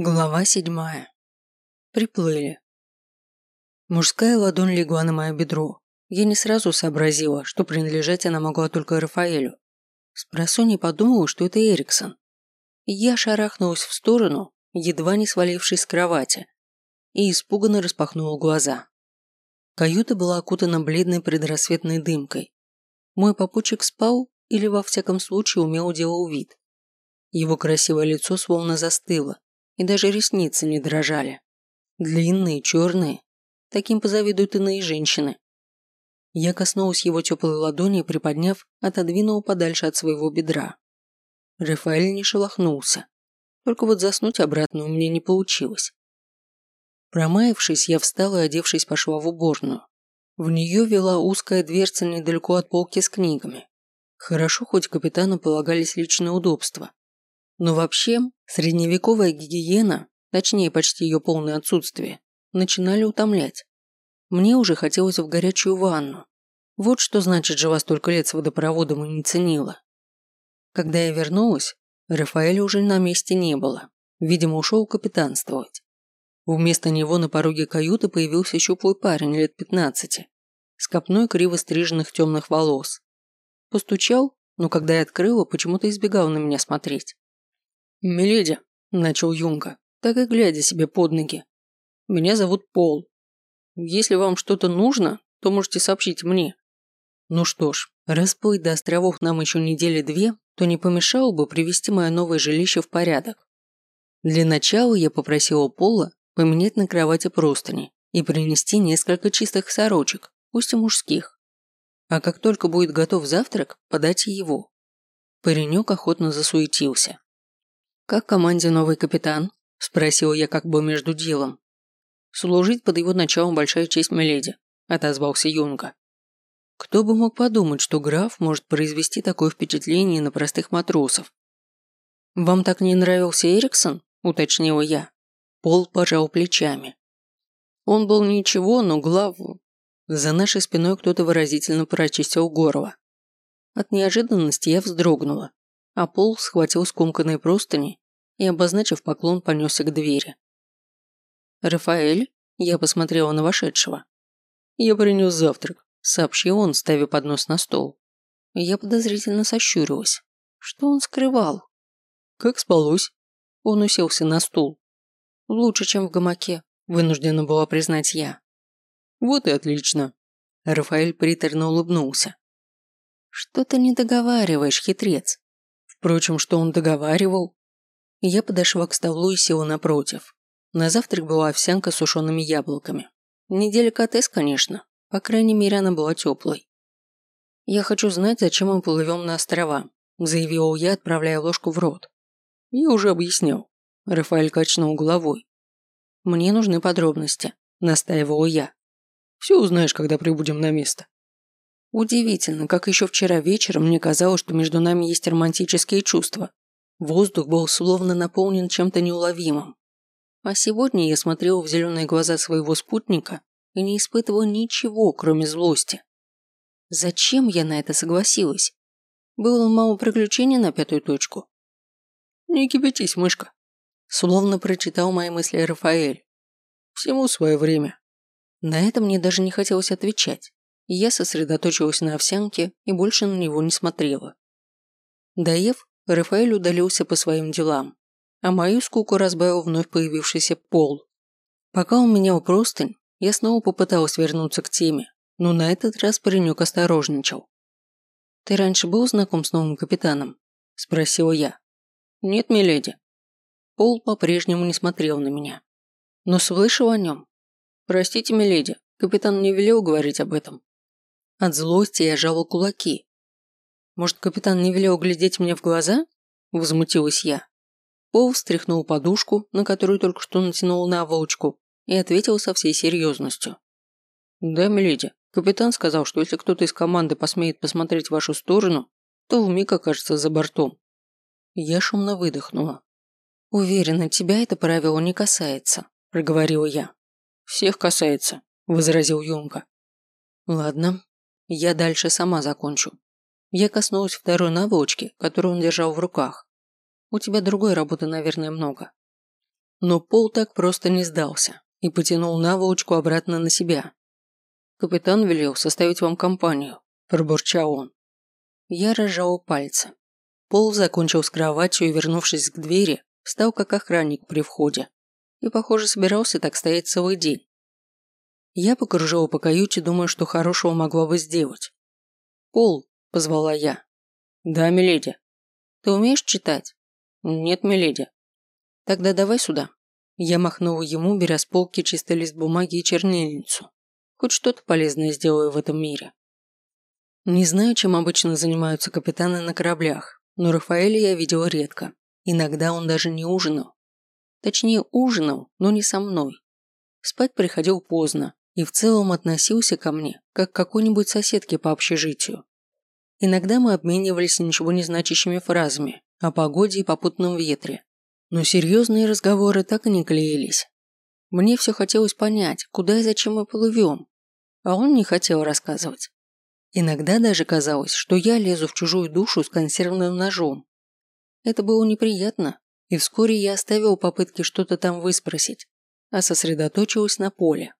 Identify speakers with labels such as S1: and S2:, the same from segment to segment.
S1: Глава седьмая. Приплыли. Мужская ладонь легла на мое бедро. Я не сразу сообразила, что принадлежать она могла только Рафаэлю. Спросонья подумала, что это Эриксон. Я шарахнулась в сторону, едва не свалившись с кровати, и испуганно распахнула глаза. Каюта была окутана бледной предрассветной дымкой. Мой попутчик спал или, во всяком случае, умел делал вид. Его красивое лицо словно застыло, и даже ресницы не дрожали. Длинные, черные. Таким позавидуют иные женщины. Я коснулась его теплой ладони, приподняв, отодвинул подальше от своего бедра. Рафаэль не шелохнулся. Только вот заснуть обратно у меня не получилось. Промаявшись, я встала и, одевшись, пошла в уборную. В нее вела узкая дверца недалеко от полки с книгами. Хорошо, хоть капитану полагались личные удобства. Но вообще, средневековая гигиена, точнее почти ее полное отсутствие, начинали утомлять. Мне уже хотелось в горячую ванну. Вот что значит жила столько лет с водопроводом и не ценила. Когда я вернулась, Рафаэля уже на месте не было. Видимо, ушел капитанствовать. Вместо него на пороге каюты появился щуплый парень лет пятнадцати, с копной криво стриженных темных волос. Постучал, но когда я открыла, почему-то избегал на меня смотреть. «Миледи», – начал Юнга, так и глядя себе под ноги. «Меня зовут Пол. Если вам что-то нужно, то можете сообщить мне». Ну что ж, раз плыть до островов нам еще недели две, то не помешало бы привести мое новое жилище в порядок. Для начала я попросила Пола поменять на кровати простыни и принести несколько чистых сорочек, пусть и мужских. А как только будет готов завтрак, подать его. Паренек охотно засуетился. «Как команде новый капитан?» – спросил я как бы между делом. «Служить под его началом большая честь миледи», – отозвался Юнга. Кто бы мог подумать, что граф может произвести такое впечатление на простых матросов. «Вам так не нравился Эриксон?» – уточнила я. Пол пожал плечами. Он был ничего, но главу. За нашей спиной кто-то выразительно прочистил горло. От неожиданности я вздрогнула а Пол схватил скомканные простыни и, обозначив поклон, понесся к двери. «Рафаэль?» – я посмотрела на вошедшего. «Я принес завтрак», – сообщил он, ставя поднос на стол. Я подозрительно сощурилась. Что он скрывал? «Как спалось?» Он уселся на стул. «Лучше, чем в гамаке», – вынуждена была признать я. «Вот и отлично». Рафаэль приторно улыбнулся. «Что ты не договариваешь, хитрец?» Впрочем, что он договаривал? Я подошла к столу и села напротив. На завтрак была овсянка с сушеными яблоками. Не деликатес, конечно. По крайней мере, она была теплой. «Я хочу знать, зачем мы плывем на острова», заявил я, отправляя ложку в рот. «Я уже объяснял». Рафаэль качнул головой. «Мне нужны подробности», настаивал я. «Все узнаешь, когда прибудем на место». Удивительно, как еще вчера вечером мне казалось, что между нами есть романтические чувства. Воздух был словно наполнен чем-то неуловимым. А сегодня я смотрел в зеленые глаза своего спутника и не испытывал ничего, кроме злости. Зачем я на это согласилась? Было мало приключений на пятую точку. «Не кипятись, мышка», словно прочитал мои мысли Рафаэль. «Всему свое время». На это мне даже не хотелось отвечать. Я сосредоточилась на овсянке и больше на него не смотрела. Доев, Рафаэль удалился по своим делам, а мою скуку разбавил вновь появившийся пол. Пока он менял простынь, я снова попыталась вернуться к теме, но на этот раз паренек осторожничал. «Ты раньше был знаком с новым капитаном?» – спросила я. «Нет, миледи». Пол по-прежнему не смотрел на меня. «Но слышал о нем?» «Простите, миледи, капитан не велел говорить об этом». От злости я жала кулаки. «Может, капитан не велел глядеть мне в глаза?» – возмутилась я. Пол встряхнул подушку, на которую только что натянул наволочку, и ответил со всей серьезностью. «Да, миледи, капитан сказал, что если кто-то из команды посмеет посмотреть в вашу сторону, то вмиг окажется за бортом». Я шумно выдохнула. «Уверена, тебя это правило не касается», – проговорила я. «Всех касается», – возразил Юнга. «Ладно, я дальше сама закончу. Я коснулась второй наволочки, которую он держал в руках. У тебя другой работы, наверное, много. Но Пол так просто не сдался и потянул наволочку обратно на себя. «Капитан велел составить вам компанию», – пробурчал он. Я разжал пальцы. Пол закончил с кроватью и, вернувшись к двери, встал как охранник при входе. И, похоже, собирался так стоять целый день. Я покружила по каюте, думая, что хорошего могла бы сделать. «Пол», – позвала я. «Да, миледи». «Ты умеешь читать?» «Нет, миледи». «Тогда давай сюда». Я махнула ему, беря с полки чистый лист бумаги и чернильницу. Хоть что-то полезное сделаю в этом мире. Не знаю, чем обычно занимаются капитаны на кораблях, но Рафаэля я видела редко. Иногда он даже не ужинал. Точнее, ужинал, но не со мной. Спать приходил поздно и в целом относился ко мне, как к какой-нибудь соседке по общежитию. Иногда мы обменивались ничего не значащими фразами о погоде и попутном ветре, но серьезные разговоры так и не клеились. Мне все хотелось понять, куда и зачем мы плывем, а он не хотел рассказывать. Иногда даже казалось, что я лезу в чужую душу с консервным ножом. Это было неприятно, и вскоре я оставил попытки что-то там выспросить, а сосредоточилась на поле.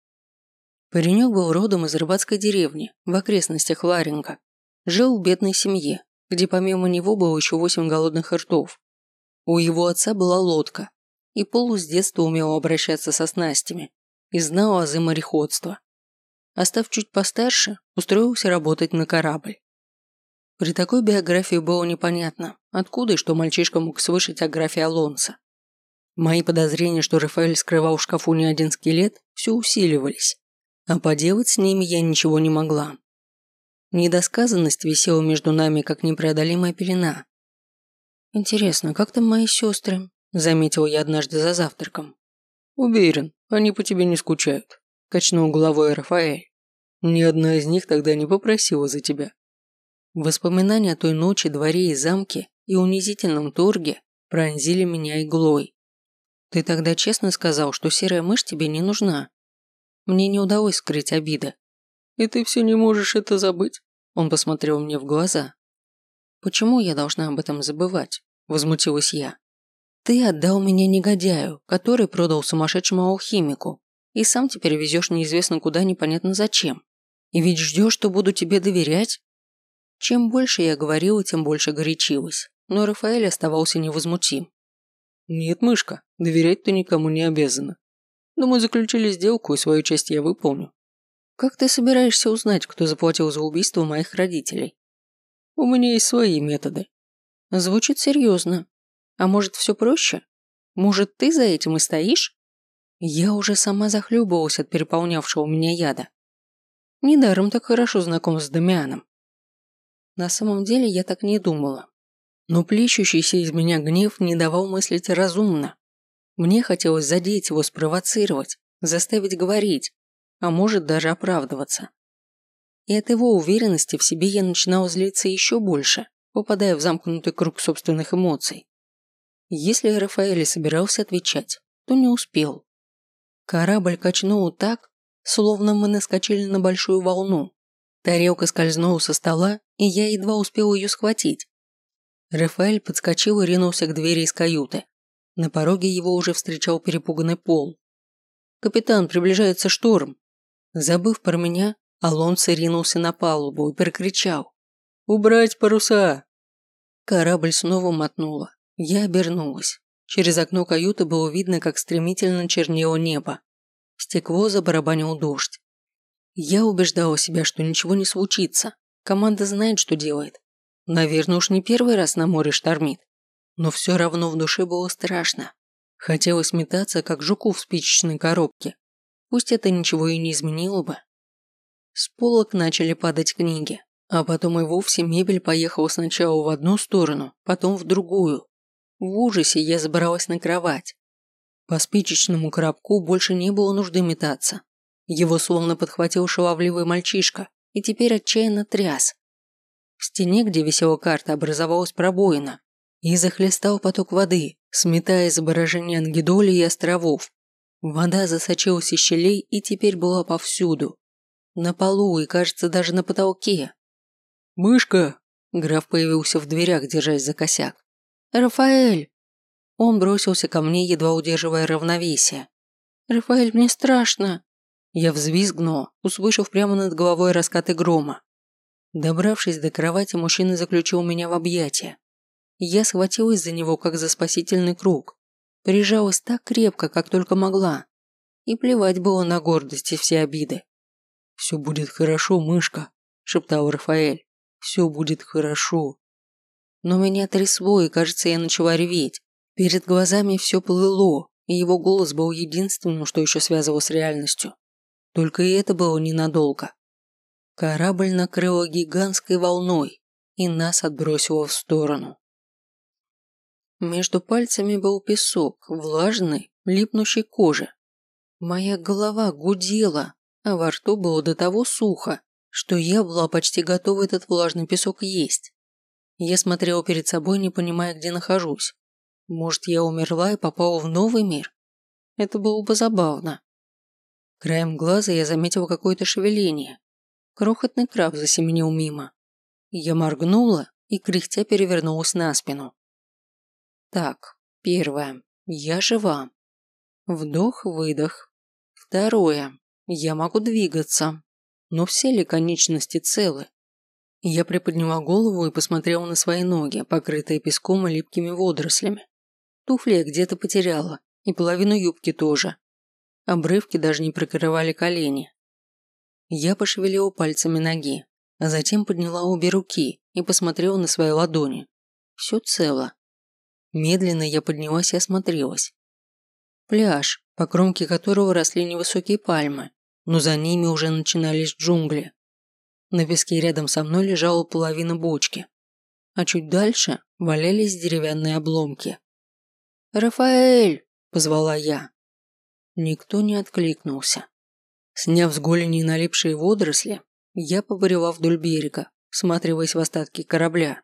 S1: Паренек был родом из рыбацкой деревни в окрестностях Ларинга. Жил в бедной семье, где помимо него было еще восемь голодных ртов. У его отца была лодка, и Полу с детства умел обращаться со снастями и знал азы мореходства. А чуть постарше, устроился работать на корабль. При такой биографии было непонятно, откуда и что мальчишка мог слышать о графе Алонсо. Мои подозрения, что Рафаэль скрывал в шкафу не один скелет, все усиливались, а поделать с ними я ничего не могла. Недосказанность висела между нами, как непреодолимая пелена. «Интересно, как там мои сестры?» – заметил я однажды за завтраком. «Уверен, они по тебе не скучают», – качнул головой Рафаэль. Ни одна из них тогда не попросила за тебя. Воспоминания о той ночи, дворе и замке и унизительном торге пронзили меня иглой. Ты тогда честно сказал, что серая мышь тебе не нужна. Мне не удалось скрыть обиды. И ты все не можешь это забыть? Он посмотрел мне в глаза. Почему я должна об этом забывать? Возмутилась я. Ты отдал меня негодяю, который продал сумасшедшему алхимику, и сам теперь везешь неизвестно куда, непонятно зачем. И ведь ждешь, что буду тебе доверять? Чем больше я говорила, тем больше горячилась, но Рафаэль оставался невозмутим. Нет, мышка, доверять ты никому не обязана. Но мы заключили сделку, и свою часть я выполню. Как ты собираешься узнать, кто заплатил за убийство моих родителей? У меня есть свои методы. Звучит серьезно. А может, все проще? Может, ты за этим и стоишь? Я уже сама захлебывалась от переполнявшего меня яда. Недаром так хорошо знаком с Дамианом. На самом деле я так не думала. Но плещущийся из меня гнев не давал мыслить разумно. Мне хотелось задеть его, спровоцировать, заставить говорить, а может даже оправдываться. И от его уверенности в себе я начинала злиться еще больше, попадая в замкнутый круг собственных эмоций. Если Рафаэль собирался отвечать, то не успел. Корабль качнул так, словно мы наскочили на большую волну. Тарелка скользнула со стола, и я едва успел ее схватить. Рафаэль подскочил и ринулся к двери из каюты. На пороге его уже встречал перепуганный пол. «Капитан, приближается шторм!» Забыв про меня, Алонсо ринулся на палубу и прокричал. «Убрать паруса!» Корабль снова мотнуло. Я обернулась. Через окно каюты было видно, как стремительно чернело небо. Стекло забарабанил дождь. Я убеждала себя, что ничего не случится. Команда знает, что делает. Наверное, уж не первый раз на море штормит. Но все равно в душе было страшно. Хотелось метаться, как жуку в спичечной коробке. Пусть это ничего и не изменило бы. С полок начали падать книги, а потом и вовсе мебель поехала сначала в одну сторону, потом в другую. В ужасе я забралась на кровать. По спичечному коробку больше не было нужды метаться. Его словно подхватил шаловливый мальчишка и теперь отчаянно тряс. В стене, где висела карта, образовалась пробоина, и захлестал поток воды, сметая изображения Ангидоли и островов. Вода засочилась из щелей и теперь была повсюду. На полу и, кажется, даже на потолке. «Мышка!» Граф появился в дверях, держась за косяк. «Рафаэль!» Он бросился ко мне, едва удерживая равновесие. «Рафаэль, мне страшно!» Я взвизгнула, услышав прямо над головой раскаты грома. Добравшись до кровати, мужчина заключил меня в объятия. Я схватилась за него, как за спасительный круг. Прижалась так крепко, как только могла. И плевать было на гордость и все обиды. «Все будет хорошо, мышка», – шептал Рафаэль. «Все будет хорошо». Но меня трясло, и, кажется, я начала реветь. Перед глазами все плыло, и его голос был единственным, что еще связывал с реальностью. Только и это было ненадолго. Корабль накрыло гигантской волной, и нас отбросило в сторону. Между пальцами был песок, влажный, липнущий кожи. Моя голова гудела, а во рту было до того сухо, что я была почти готова этот влажный песок есть. Я смотрела перед собой, не понимая, где нахожусь. Может, я умерла и попала в новый мир? Это было бы забавно. Краем глаза я заметила какое-то шевеление, Крохотный краб засеменил мимо. Я моргнула и кряхтя перевернулась на спину. Так, первое. Я жива. Вдох-выдох. Второе. Я могу двигаться. Но все ли конечности целы? Я приподняла голову и посмотрела на свои ноги, покрытые песком и липкими водорослями. Туфли я где-то потеряла, и половину юбки тоже. Обрывки даже не прикрывали колени. Я пошевелила пальцами ноги, а затем подняла обе руки и посмотрела на свои ладони. Все цело. Медленно я поднялась и осмотрелась. Пляж, по кромке которого росли невысокие пальмы, но за ними уже начинались джунгли. На песке рядом со мной лежала половина бочки, а чуть дальше валялись деревянные обломки. «Рафаэль!» – позвала я. Никто не откликнулся. Сняв с голени налипшие водоросли, я побрела вдоль берега, всматриваясь в остатки корабля.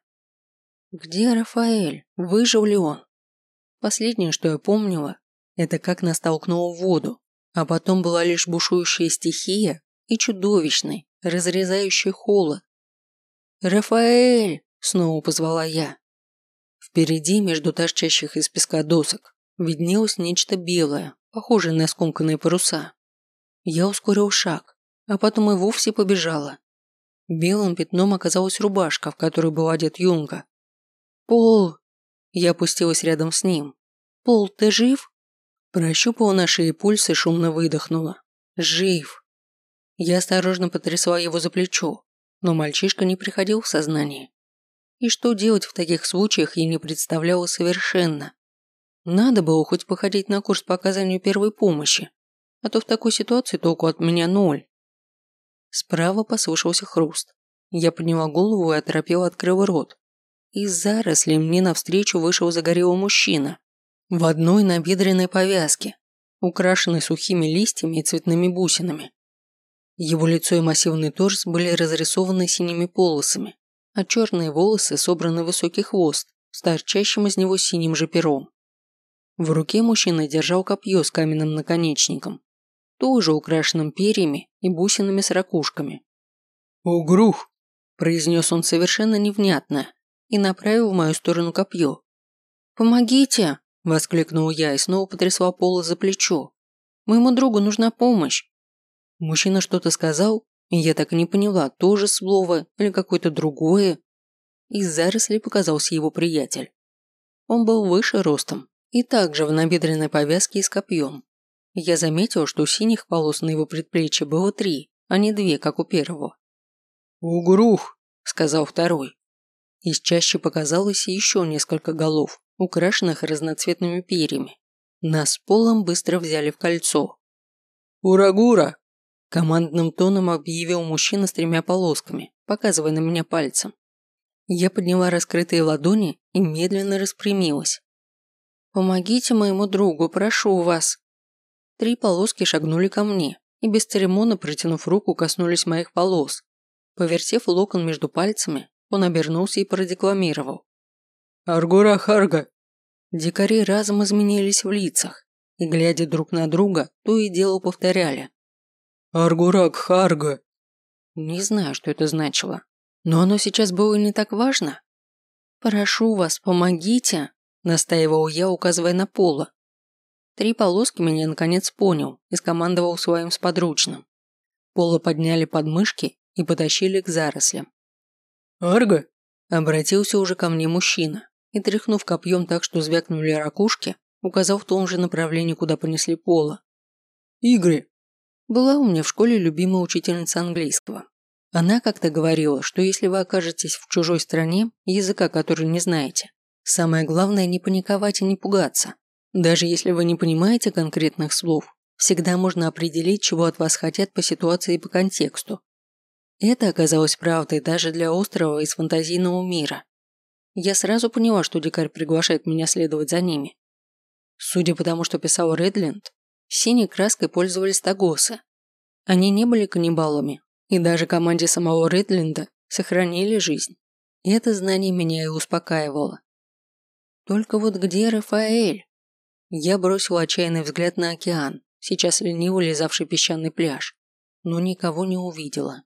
S1: Где Рафаэль? Выжил ли он? Последнее, что я помнила, это как нас толкнуло в воду, а потом была лишь бушующая стихия и чудовищный, разрезающий холод. «Рафаэль!» – снова позвала я. Впереди, между торчащих из песка досок, виднелось нечто белое, похожее на скомканные паруса. Я ускорил шаг, а потом и вовсе побежала. Белым пятном оказалась рубашка, в которой был одет Юнга. «Пол!» Я опустилась рядом с ним. «Пол, ты жив?» Прощупала на шее пульс и шумно выдохнула. «Жив!» Я осторожно потрясла его за плечо, но мальчишка не приходил в сознание. И что делать в таких случаях я не представляла совершенно. Надо было хоть походить на курс по оказанию первой помощи, а то в такой ситуации толку от меня ноль. Справа послышался хруст. Я подняла голову и оторопела, открыв рот. Из зарослей мне навстречу вышел загорелый мужчина. В одной набедренной повязке, украшенной сухими листьями и цветными бусинами. Его лицо и массивный торс были разрисованы синими полосами, а черные волосы собраны в высокий хвост с торчащим из него синим же пером. В руке мужчина держал копье с каменным наконечником тоже украшенным перьями и бусинами с ракушками. «Угрух!» – произнес он совершенно невнятно и направил в мою сторону копье. «Помогите!» – воскликнул я и снова потрясла Пола за плечо. «Моему другу нужна помощь!» Мужчина что-то сказал, и я так и не поняла, тоже слово или какое-то другое. Из зарослей показался его приятель. Он был выше ростом и также в набедренной повязке и с копьем. Я заметил, что синих полос на его предплечье было три, а не две, как у первого. «Угрух!» – сказал второй. Из чаще показалось еще несколько голов, украшенных разноцветными перьями. Нас полом быстро взяли в кольцо. «Урагура!» – командным тоном объявил мужчина с тремя полосками, показывая на меня пальцем. Я подняла раскрытые ладони и медленно распрямилась. «Помогите моему другу, прошу вас!» Три полоски шагнули ко мне и без церемонно протянув руку коснулись моих волос. Повертев локон между пальцами, он обернулся и продекламировал. «Аргура Харга!» Дикари разом изменились в лицах и, глядя друг на друга, то и дело повторяли. «Аргурак Харга!» Не знаю, что это значило, но оно сейчас было не так важно. «Прошу вас, помогите!» Настаивал я, указывая на поло. Три полоски меня наконец понял и скомандовал своим сподручным. Поло подняли под мышки и потащили к зарослям. «Арго!» – обратился уже ко мне мужчина и, тряхнув копьем так, что звякнули ракушки, указал в том же направлении, куда понесли поло. «Игры!» Была у меня в школе любимая учительница английского. Она как-то говорила, что если вы окажетесь в чужой стране, языка который не знаете, самое главное не паниковать и не пугаться. Даже если вы не понимаете конкретных слов, всегда можно определить, чего от вас хотят по ситуации и по контексту. Это оказалось правдой даже для острова из фантазийного мира. Я сразу поняла, что дикарь приглашает меня следовать за ними. Судя по тому, что писал Редленд, синей краской пользовались тагосы. Они не были каннибалами, и даже команде самого Редленда сохранили жизнь. И это знание меня и успокаивало. Только вот где Рафаэль? Я бросил отчаянный взгляд на океан, сейчас лениво лизавший песчаный пляж, но никого не увидела.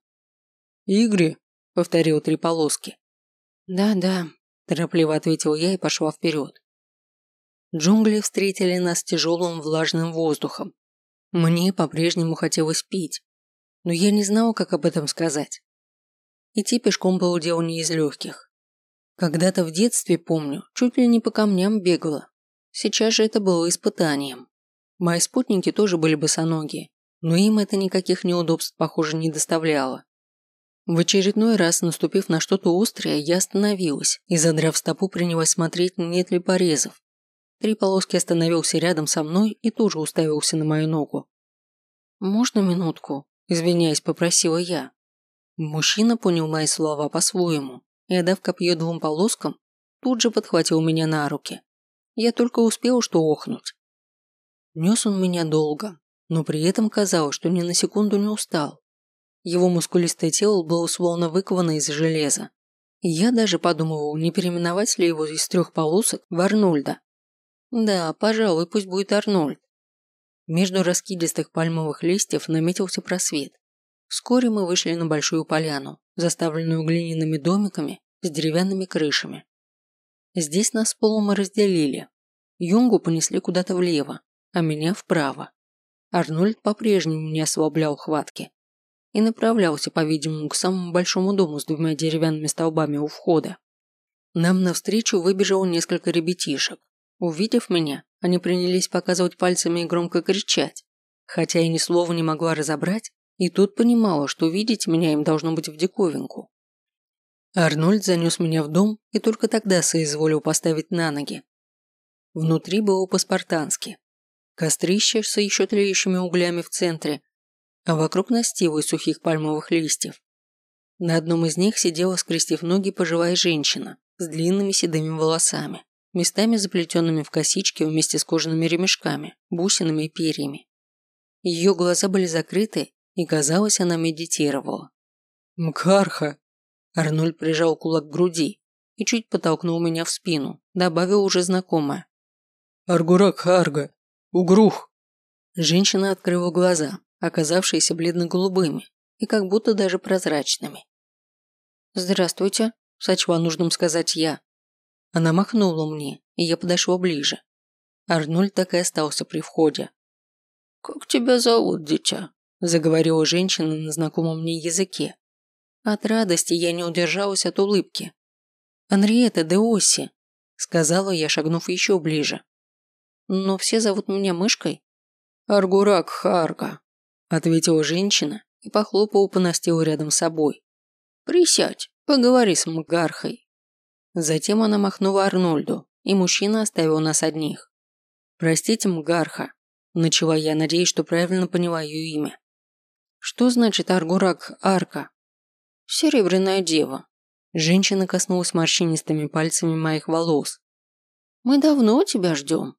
S1: «Игри», — повторил три полоски. «Да-да», – торопливо ответил я и пошла вперед. Джунгли встретили нас тяжелым влажным воздухом. Мне по-прежнему хотелось пить, но я не знал, как об этом сказать. Идти пешком было дело не из легких. Когда-то в детстве, помню, чуть ли не по камням бегала. Сейчас же это было испытанием. Мои спутники тоже были босоногие, но им это никаких неудобств, похоже, не доставляло. В очередной раз, наступив на что-то острое, я остановилась и, задрав стопу, принялась смотреть, нет ли порезов. Три полоски остановился рядом со мной и тоже уставился на мою ногу. «Можно минутку?» Извиняясь, попросила я. Мужчина понял мои слова по-своему и, отдав копье двум полоскам, тут же подхватил меня на руки. Я только успел что охнуть. Нес он меня долго, но при этом казалось, что ни на секунду не устал. Его мускулистое тело было словно выковано из железа. Я даже подумывал, не переименовать ли его из трех полосок в Арнольда. Да, пожалуй, пусть будет Арнольд. Между раскидистых пальмовых листьев наметился просвет. Вскоре мы вышли на большую поляну, заставленную глиняными домиками с деревянными крышами. Здесь нас полом разделили. Юнгу понесли куда-то влево, а меня вправо. Арнольд по-прежнему не ослаблял хватки и направлялся, по-видимому, к самому большому дому с двумя деревянными столбами у входа. Нам навстречу выбежало несколько ребятишек. Увидев меня, они принялись показывать пальцами и громко кричать, хотя я ни слова не могла разобрать, и тут понимала, что видеть меня им должно быть в диковинку. Арнольд занес меня в дом и только тогда соизволил поставить на ноги. Внутри было по-спартански. Кострище с еще тлеющими углями в центре, а вокруг настила из сухих пальмовых листьев. На одном из них сидела, скрестив ноги, пожилая женщина с длинными седыми волосами местами заплетенными в косички вместе с кожаными ремешками, бусинами и перьями. Ее глаза были закрыты, и казалось, она медитировала. «Мкарха!» Арнольд прижал кулак к груди и чуть подтолкнул меня в спину, добавил уже знакомое. «Аргурак Харга! Угрух!» Женщина открыла глаза, оказавшиеся бледно-голубыми и как будто даже прозрачными. «Здравствуйте», – сочла нужным сказать я, она махнула мне, и я подошла ближе. Арнольд так и остался при входе. «Как тебя зовут, дитя?» – заговорила женщина на знакомом мне языке. От радости я не удержалась от улыбки. «Анриета де Оси», – сказала я, шагнув еще ближе. «Но все зовут меня мышкой?» «Аргурак Харга», – ответила женщина и похлопала по настилу рядом с собой. «Присядь, поговори с Мгархой». Затем она махнула Арнольду, и мужчина оставил нас одних. «Простите, Мгарха», – начала я, надеясь, что правильно поняла ее имя. «Что значит Аргурак Арка?» «Серебряная дева». Женщина коснулась морщинистыми пальцами моих волос. «Мы давно тебя ждем».